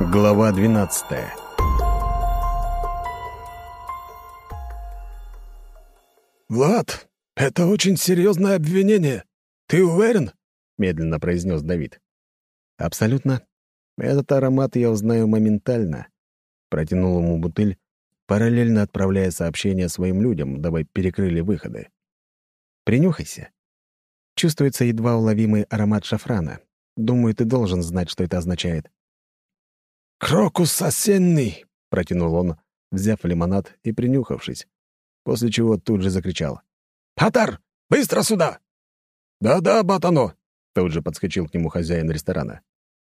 Глава 12 «Влад, это очень серьезное обвинение. Ты уверен?» — медленно произнес Давид. «Абсолютно. Этот аромат я узнаю моментально». Протянул ему бутыль, параллельно отправляя сообщения своим людям, дабы перекрыли выходы. «Принюхайся. Чувствуется едва уловимый аромат шафрана. Думаю, ты должен знать, что это означает». «Крокус осенний!» — протянул он, взяв лимонад и принюхавшись, после чего тут же закричал. «Патар, быстро сюда!» «Да-да, Батано!» — тут же подскочил к нему хозяин ресторана.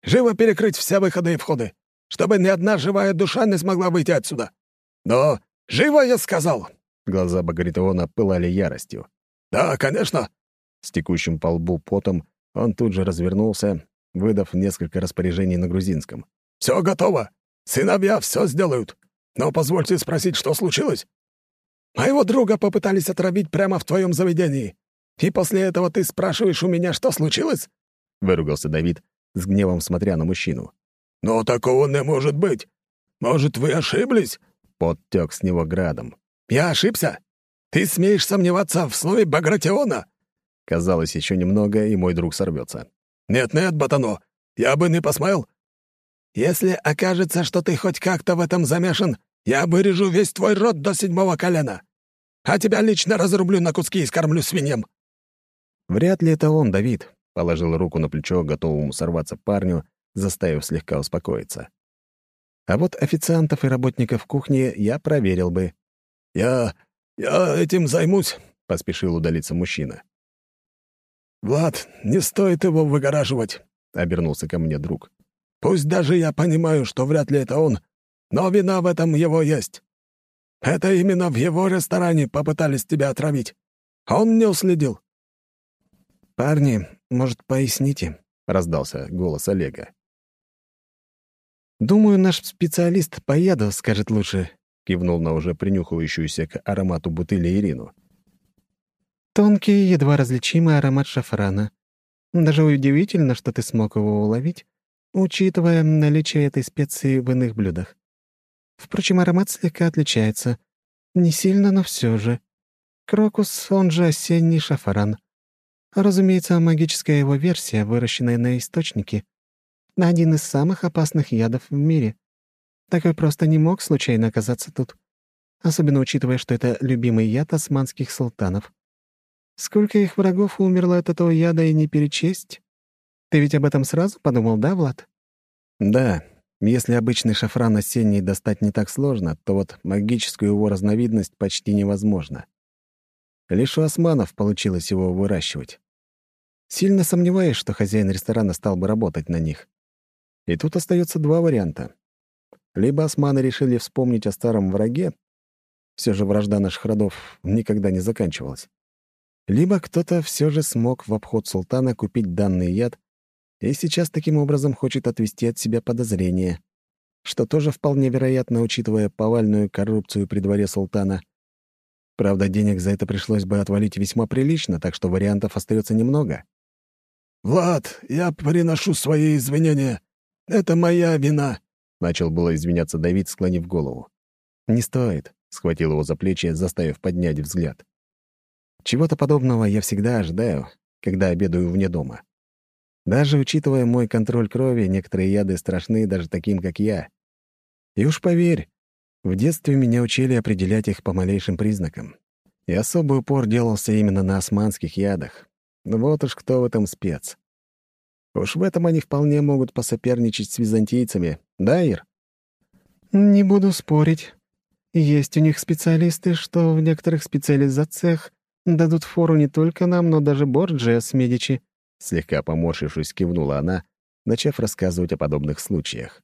«Живо перекрыть все выходы и входы, чтобы ни одна живая душа не смогла выйти отсюда!» «Но живо, я сказал!» Глаза Багаритеона пылали яростью. «Да, конечно!» С текущим по лбу потом он тут же развернулся, выдав несколько распоряжений на грузинском. Все готово. Сыновья все сделают. Но позвольте спросить, что случилось? Моего друга попытались отравить прямо в твоем заведении. И после этого ты спрашиваешь у меня, что случилось?» Выругался Давид, с гневом смотря на мужчину. «Но такого не может быть. Может, вы ошиблись?» Подтек с него градом. «Я ошибся? Ты смеешь сомневаться в слове Багратиона?» Казалось, еще немного, и мой друг сорвется. «Нет-нет, Батано, я бы не посмел. Если окажется, что ты хоть как-то в этом замешан, я вырежу весь твой род до седьмого колена, а тебя лично разрублю на куски и скормлю свиньям». «Вряд ли это он, Давид», — положил руку на плечо готовому сорваться парню, заставив слегка успокоиться. «А вот официантов и работников кухни я проверил бы». «Я... я этим займусь», — поспешил удалиться мужчина. «Влад, не стоит его выгораживать», — обернулся ко мне друг. Пусть даже я понимаю, что вряд ли это он, но вина в этом его есть. Это именно в его ресторане попытались тебя отравить. Он не уследил». «Парни, может, поясните?» — раздался голос Олега. «Думаю, наш специалист по яду скажет лучше», — кивнул на уже принюхивающуюся к аромату бутыли Ирину. «Тонкий, едва различимый аромат шафрана. Даже удивительно, что ты смог его уловить, учитывая наличие этой специи в иных блюдах. Впрочем, аромат слегка отличается. Не сильно, но все же. Крокус, он же осенний шафран. Разумеется, магическая его версия, выращенная на источнике, один из самых опасных ядов в мире. Такой просто не мог случайно оказаться тут. Особенно учитывая, что это любимый яд османских султанов. Сколько их врагов умерло от этого яда и не перечесть? Ты ведь об этом сразу подумал, да, Влад? Да. Если обычный шафран осенний достать не так сложно, то вот магическую его разновидность почти невозможно. Лишь у османов получилось его выращивать. Сильно сомневаюсь, что хозяин ресторана стал бы работать на них. И тут остается два варианта. Либо османы решили вспомнить о старом враге, все же вражда наших родов никогда не заканчивалась. Либо кто-то все же смог в обход султана купить данный яд и сейчас таким образом хочет отвести от себя подозрения, что тоже вполне вероятно, учитывая повальную коррупцию при дворе султана. Правда, денег за это пришлось бы отвалить весьма прилично, так что вариантов остается немного. «Влад, я приношу свои извинения. Это моя вина», — начал было извиняться Давид, склонив голову. «Не стоит», — схватил его за плечи, заставив поднять взгляд. «Чего-то подобного я всегда ожидаю, когда обедаю вне дома. Даже учитывая мой контроль крови, некоторые яды страшны даже таким, как я. И уж поверь, в детстве меня учили определять их по малейшим признакам. И особый упор делался именно на османских ядах. Вот уж кто в этом спец. Уж в этом они вполне могут посоперничать с византийцами, да, Ир? Не буду спорить. Есть у них специалисты, что в некоторых специализациях дадут фору не только нам, но даже Борджиа с Медичи. Слегка поморщившись, кивнула она, начав рассказывать о подобных случаях.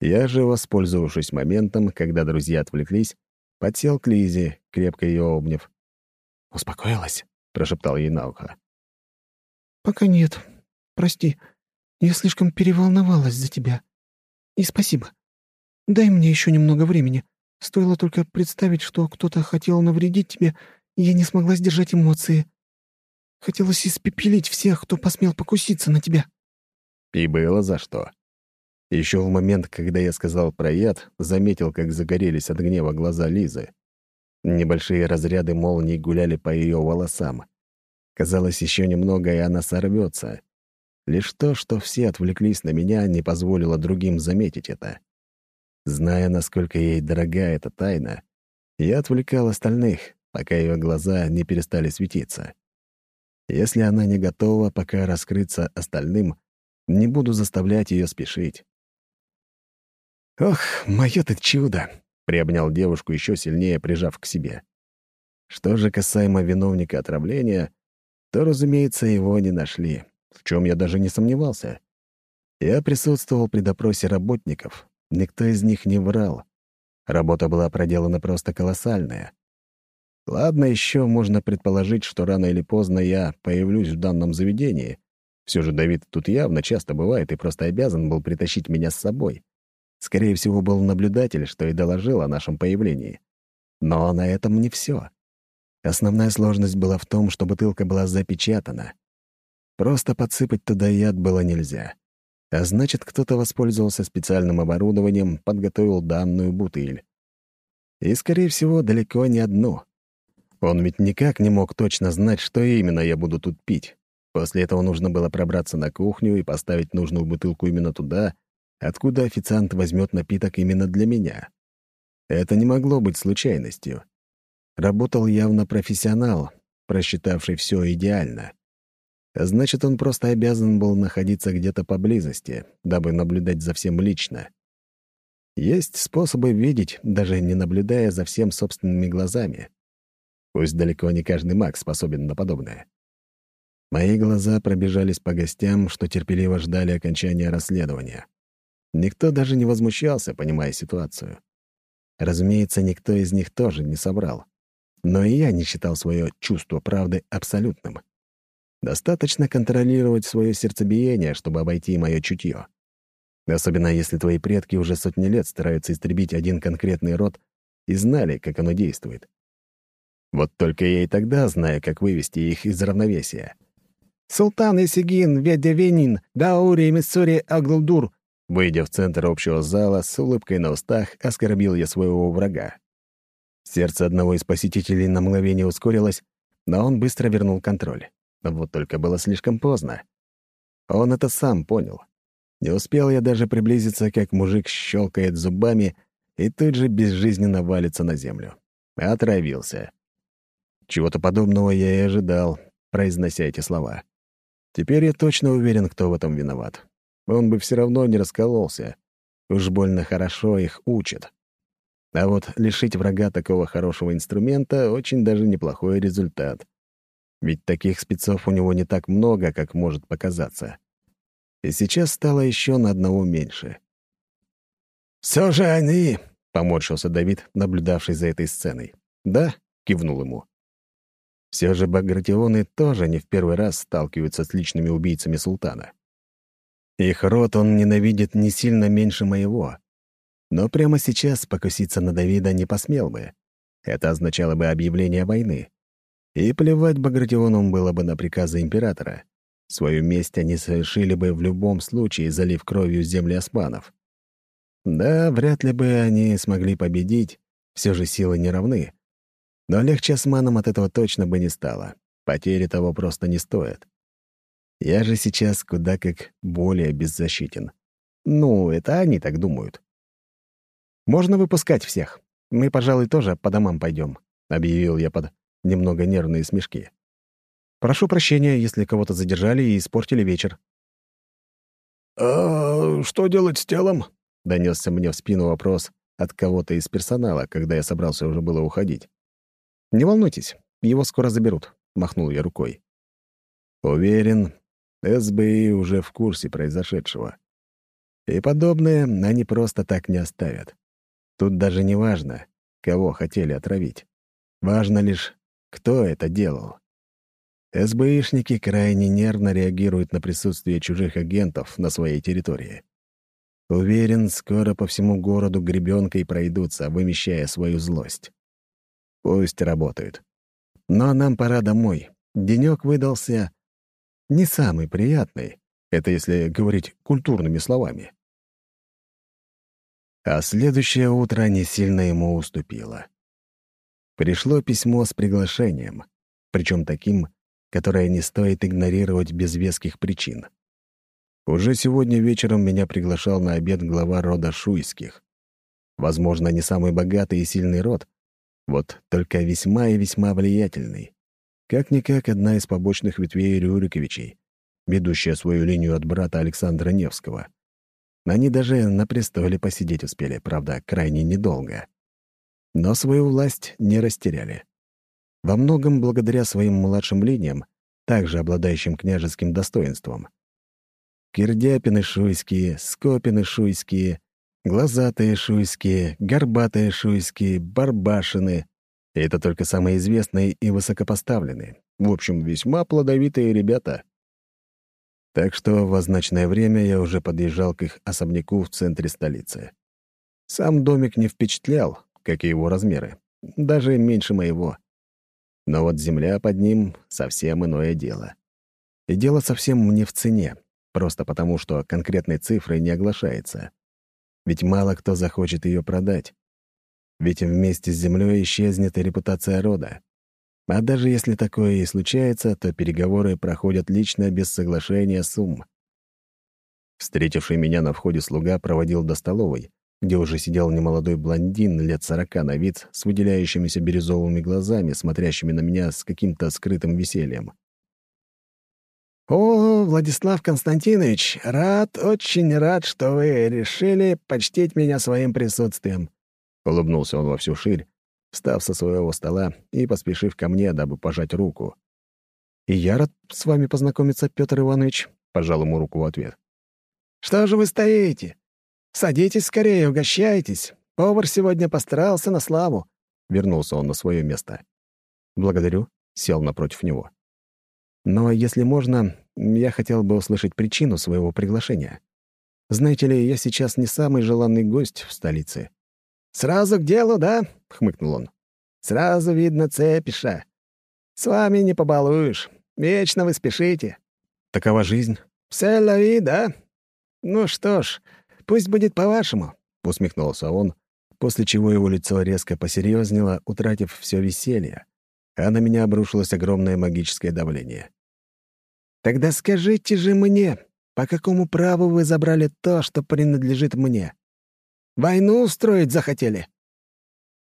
Я же, воспользовавшись моментом, когда друзья отвлеклись, подсел к Лизе, крепко ее обняв. «Успокоилась?» — прошептал ей на ухо. «Пока нет. Прости, я слишком переволновалась за тебя. И спасибо. Дай мне еще немного времени. Стоило только представить, что кто-то хотел навредить тебе, и я не смогла сдержать эмоции». Хотелось испепелить всех, кто посмел покуситься на тебя». И было за что. Еще в момент, когда я сказал про яд, заметил, как загорелись от гнева глаза Лизы. Небольшие разряды молний гуляли по ее волосам. Казалось, еще немного, и она сорвется. Лишь то, что все отвлеклись на меня, не позволило другим заметить это. Зная, насколько ей дорога эта тайна, я отвлекал остальных, пока ее глаза не перестали светиться. Если она не готова пока раскрыться остальным, не буду заставлять ее спешить. «Ох, мое ты чудо!» — приобнял девушку еще сильнее, прижав к себе. Что же касаемо виновника отравления, то, разумеется, его не нашли, в чем я даже не сомневался. Я присутствовал при допросе работников, никто из них не врал. Работа была проделана просто колоссальная. Ладно, еще можно предположить, что рано или поздно я появлюсь в данном заведении. Все же Давид тут явно часто бывает и просто обязан был притащить меня с собой. Скорее всего, был наблюдатель, что и доложил о нашем появлении. Но на этом не все. Основная сложность была в том, что бутылка была запечатана. Просто подсыпать туда яд было нельзя. А значит, кто-то воспользовался специальным оборудованием, подготовил данную бутыль. И, скорее всего, далеко не одну. Он ведь никак не мог точно знать, что именно я буду тут пить. После этого нужно было пробраться на кухню и поставить нужную бутылку именно туда, откуда официант возьмет напиток именно для меня. Это не могло быть случайностью. Работал явно профессионал, просчитавший все идеально. Значит, он просто обязан был находиться где-то поблизости, дабы наблюдать за всем лично. Есть способы видеть, даже не наблюдая за всем собственными глазами. Пусть далеко не каждый маг способен на подобное. Мои глаза пробежались по гостям, что терпеливо ждали окончания расследования. Никто даже не возмущался, понимая ситуацию. Разумеется, никто из них тоже не собрал. Но и я не считал свое чувство правды абсолютным. Достаточно контролировать свое сердцебиение, чтобы обойти мое чутье. Особенно если твои предки уже сотни лет стараются истребить один конкретный род и знали, как оно действует. Вот только я и тогда знаю, как вывести их из равновесия. «Султан Исигин, Ведявенин, Даури, Миссури, Аглдур», Выйдя в центр общего зала, с улыбкой на устах оскорбил я своего врага. Сердце одного из посетителей на мгновение ускорилось, но он быстро вернул контроль. Вот только было слишком поздно. Он это сам понял. Не успел я даже приблизиться, как мужик щелкает зубами и тут же безжизненно валится на землю. Отравился. Чего-то подобного я и ожидал, произнося эти слова. Теперь я точно уверен, кто в этом виноват он бы все равно не раскололся. Уж больно хорошо их учат. А вот лишить врага такого хорошего инструмента — очень даже неплохой результат. Ведь таких спецов у него не так много, как может показаться. И сейчас стало еще на одного меньше. «Все же они!» — поморщился Давид, наблюдавший за этой сценой. «Да?» — кивнул ему. Все же багратионы тоже не в первый раз сталкиваются с личными убийцами султана. Их род он ненавидит не сильно меньше моего. Но прямо сейчас покуситься на Давида не посмел бы. Это означало бы объявление войны. И плевать Багратионам было бы на приказы императора. Свою месть они совершили бы в любом случае, залив кровью земли османов. Да, вряд ли бы они смогли победить, все же силы не равны. Но легче османам от этого точно бы не стало. Потери того просто не стоят. Я же сейчас куда как более беззащитен. Ну, это они так думают. «Можно выпускать всех. Мы, пожалуй, тоже по домам пойдем», — объявил я под немного нервные смешки. «Прошу прощения, если кого-то задержали и испортили вечер». «А что делать с телом?» — донесся мне в спину вопрос от кого-то из персонала, когда я собрался уже было уходить. «Не волнуйтесь, его скоро заберут», — махнул я рукой. Уверен, СБИ уже в курсе произошедшего. И подобное они просто так не оставят. Тут даже не важно, кого хотели отравить. Важно лишь, кто это делал. СБИшники крайне нервно реагируют на присутствие чужих агентов на своей территории. Уверен, скоро по всему городу гребенкой пройдутся, вымещая свою злость. Пусть работают. Но нам пора домой. Денёк выдался не самый приятный, это если говорить культурными словами. А следующее утро не сильно ему уступило. Пришло письмо с приглашением, причем таким, которое не стоит игнорировать без веских причин. Уже сегодня вечером меня приглашал на обед глава рода Шуйских. Возможно, не самый богатый и сильный род, вот только весьма и весьма влиятельный. Как-никак одна из побочных ветвей Рюриковичей, ведущая свою линию от брата Александра Невского. Они даже на престоле посидеть успели, правда, крайне недолго. Но свою власть не растеряли. Во многом благодаря своим младшим линиям, также обладающим княжеским достоинством. Кирдяпины шуйские, Скопины шуйские, глазатые шуйские, горбатые шуйские, барбашины. И это только самые известные и высокопоставленные. В общем, весьма плодовитые ребята. Так что в означенное время я уже подъезжал к их особняку в центре столицы. Сам домик не впечатлял, как и его размеры, даже меньше моего. Но вот земля под ним — совсем иное дело. И дело совсем не в цене просто потому, что конкретной цифрой не оглашается. Ведь мало кто захочет ее продать. Ведь вместе с землей исчезнет и репутация рода. А даже если такое и случается, то переговоры проходят лично без соглашения сумм. Встретивший меня на входе слуга проводил до столовой, где уже сидел немолодой блондин лет сорока на вид с выделяющимися бирюзовыми глазами, смотрящими на меня с каким-то скрытым весельем. «О, Владислав Константинович, рад, очень рад, что вы решили почтить меня своим присутствием», — улыбнулся он во всю ширь, встав со своего стола и поспешив ко мне, дабы пожать руку. «И я рад с вами познакомиться, Петр Иванович», — пожал ему руку в ответ. «Что же вы стоите? Садитесь скорее, угощайтесь. Повар сегодня постарался на славу», — вернулся он на свое место. «Благодарю», — сел напротив него. Но, если можно, я хотел бы услышать причину своего приглашения. Знаете ли, я сейчас не самый желанный гость в столице. «Сразу к делу, да?» — хмыкнул он. «Сразу видно цепиша. С вами не побалуешь. Вечно вы спешите». «Такова жизнь». «Все лови, да? Ну что ж, пусть будет по-вашему», — усмехнулся он, после чего его лицо резко посерьезнело, утратив все веселье, а на меня обрушилось огромное магическое давление. Тогда скажите же мне, по какому праву вы забрали то, что принадлежит мне? Войну устроить захотели?»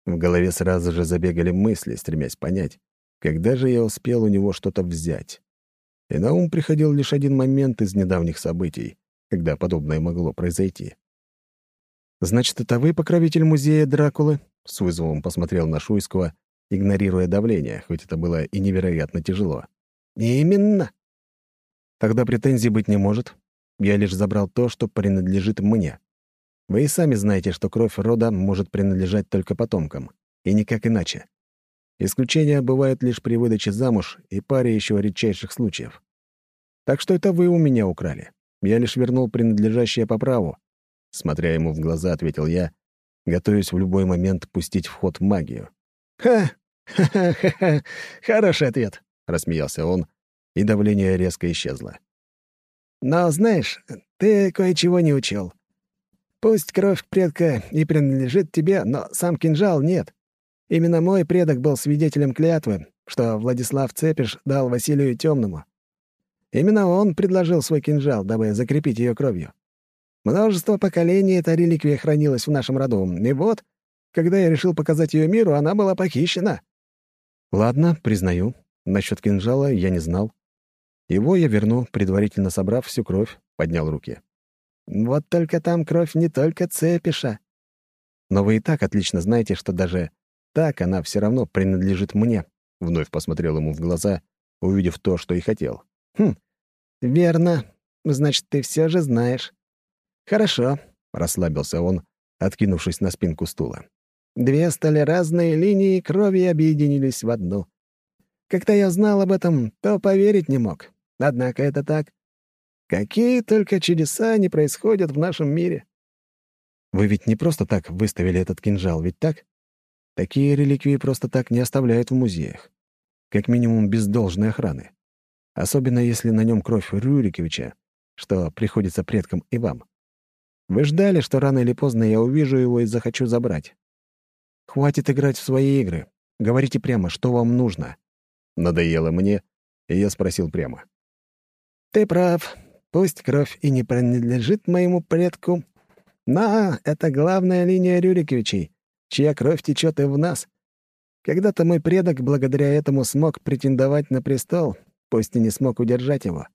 В голове сразу же забегали мысли, стремясь понять, когда же я успел у него что-то взять. И на ум приходил лишь один момент из недавних событий, когда подобное могло произойти. «Значит, это вы покровитель музея Дракулы?» — с вызовом посмотрел на Шуйского, игнорируя давление, хоть это было и невероятно тяжело. «Именно. Тогда претензий быть не может. Я лишь забрал то, что принадлежит мне. Вы и сами знаете, что кровь рода может принадлежать только потомкам, и никак иначе. Исключения бывают лишь при выдаче замуж и паре еще редчайших случаев. Так что это вы у меня украли. Я лишь вернул принадлежащее по праву. Смотря ему в глаза, ответил я, готовясь в любой момент пустить в ход магию. «Ха! Ха-ха-ха! Хороший ответ!» — рассмеялся он, и давление резко исчезло. «Но знаешь, ты кое-чего не учел. Пусть кровь предка и принадлежит тебе, но сам кинжал нет. Именно мой предок был свидетелем клятвы, что Владислав Цепиш дал Василию Темному. Именно он предложил свой кинжал, дабы закрепить ее кровью. Множество поколений эта реликвия хранилась в нашем роду, и вот, когда я решил показать ее миру, она была похищена». «Ладно, признаю. Насчет кинжала я не знал. Его я верну, предварительно собрав всю кровь, поднял руки. «Вот только там кровь не только цепиша». «Но вы и так отлично знаете, что даже так она все равно принадлежит мне», — вновь посмотрел ему в глаза, увидев то, что и хотел. «Хм, верно. Значит, ты все же знаешь». «Хорошо», — расслабился он, откинувшись на спинку стула. «Две стали разные линии крови объединились в одну. Когда я знал об этом, то поверить не мог. Однако это так. Какие только чудеса не происходят в нашем мире. Вы ведь не просто так выставили этот кинжал, ведь так? Такие реликвии просто так не оставляют в музеях. Как минимум без должной охраны. Особенно если на нем кровь Рюриковича, что приходится предкам и вам. Вы ждали, что рано или поздно я увижу его и захочу забрать. Хватит играть в свои игры. Говорите прямо, что вам нужно. Надоело мне, и я спросил прямо. Ты прав. Пусть кровь и не принадлежит моему предку, но это главная линия Рюриковичей, чья кровь течет и в нас. Когда-то мой предок благодаря этому смог претендовать на престол, пусть и не смог удержать его.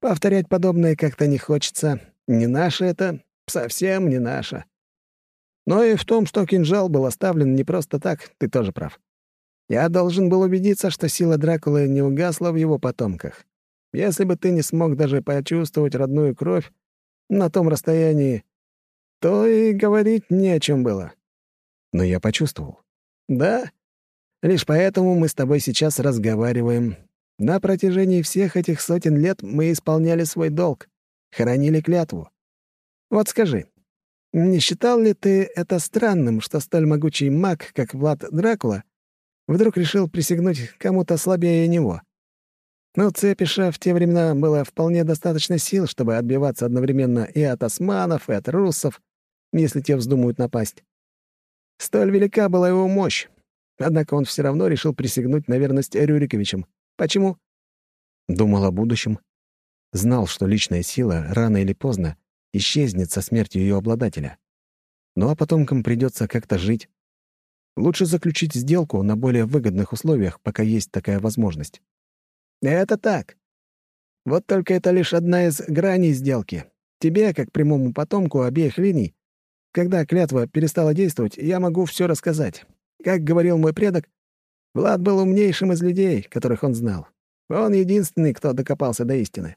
Повторять подобное как-то не хочется. Не наше это, совсем не наше. Но и в том, что кинжал был оставлен не просто так, ты тоже прав. Я должен был убедиться, что сила Дракулы не угасла в его потомках. Если бы ты не смог даже почувствовать родную кровь на том расстоянии, то и говорить не о чем было. Но я почувствовал. Да? Лишь поэтому мы с тобой сейчас разговариваем. На протяжении всех этих сотен лет мы исполняли свой долг, хранили клятву. Вот скажи, не считал ли ты это странным, что столь могучий маг, как Влад Дракула, вдруг решил присягнуть кому-то слабее него? Ну, Цепиша в те времена было вполне достаточно сил, чтобы отбиваться одновременно и от османов, и от руссов, если те вздумают напасть. Столь велика была его мощь. Однако он все равно решил присягнуть на верность Рюриковичам. Почему? Думал о будущем. Знал, что личная сила рано или поздно исчезнет со смертью ее обладателя. Ну а потомкам придется как-то жить. Лучше заключить сделку на более выгодных условиях, пока есть такая возможность. Это так. Вот только это лишь одна из граней сделки. Тебе, как прямому потомку обеих линий, когда клятва перестала действовать, я могу все рассказать. Как говорил мой предок, Влад был умнейшим из людей, которых он знал. Он единственный, кто докопался до истины.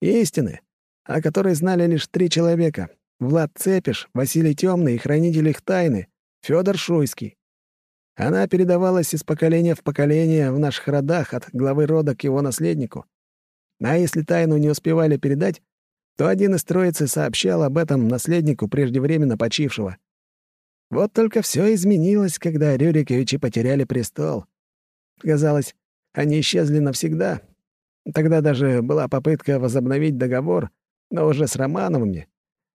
Истины, о которой знали лишь три человека — Влад Цепиш, Василий Темный и хранитель их тайны, Федор Шуйский. Она передавалась из поколения в поколение в наших родах от главы рода к его наследнику. А если тайну не успевали передать, то один из троицы сообщал об этом наследнику преждевременно почившего. Вот только все изменилось, когда Рюриковичи потеряли престол. Казалось, они исчезли навсегда. Тогда даже была попытка возобновить договор, но уже с Романовыми.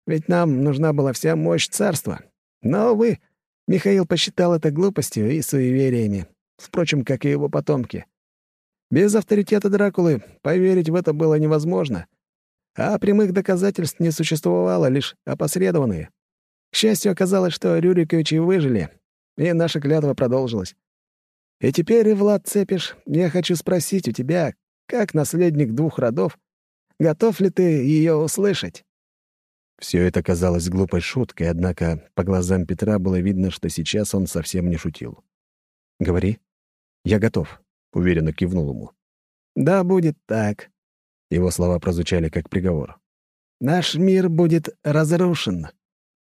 Ведь нам нужна была вся мощь царства. Но, увы, Михаил посчитал это глупостью и суевериями, впрочем, как и его потомки. Без авторитета Дракулы поверить в это было невозможно, а прямых доказательств не существовало, лишь опосредованные. К счастью, оказалось, что Рюриковичи выжили, и наша клятва продолжилась. И теперь, Влад Цепиш, я хочу спросить у тебя, как наследник двух родов, готов ли ты ее услышать? Все это казалось глупой шуткой, однако по глазам Петра было видно, что сейчас он совсем не шутил. «Говори. Я готов», — уверенно кивнул ему. «Да будет так». Его слова прозвучали как приговор. «Наш мир будет разрушен.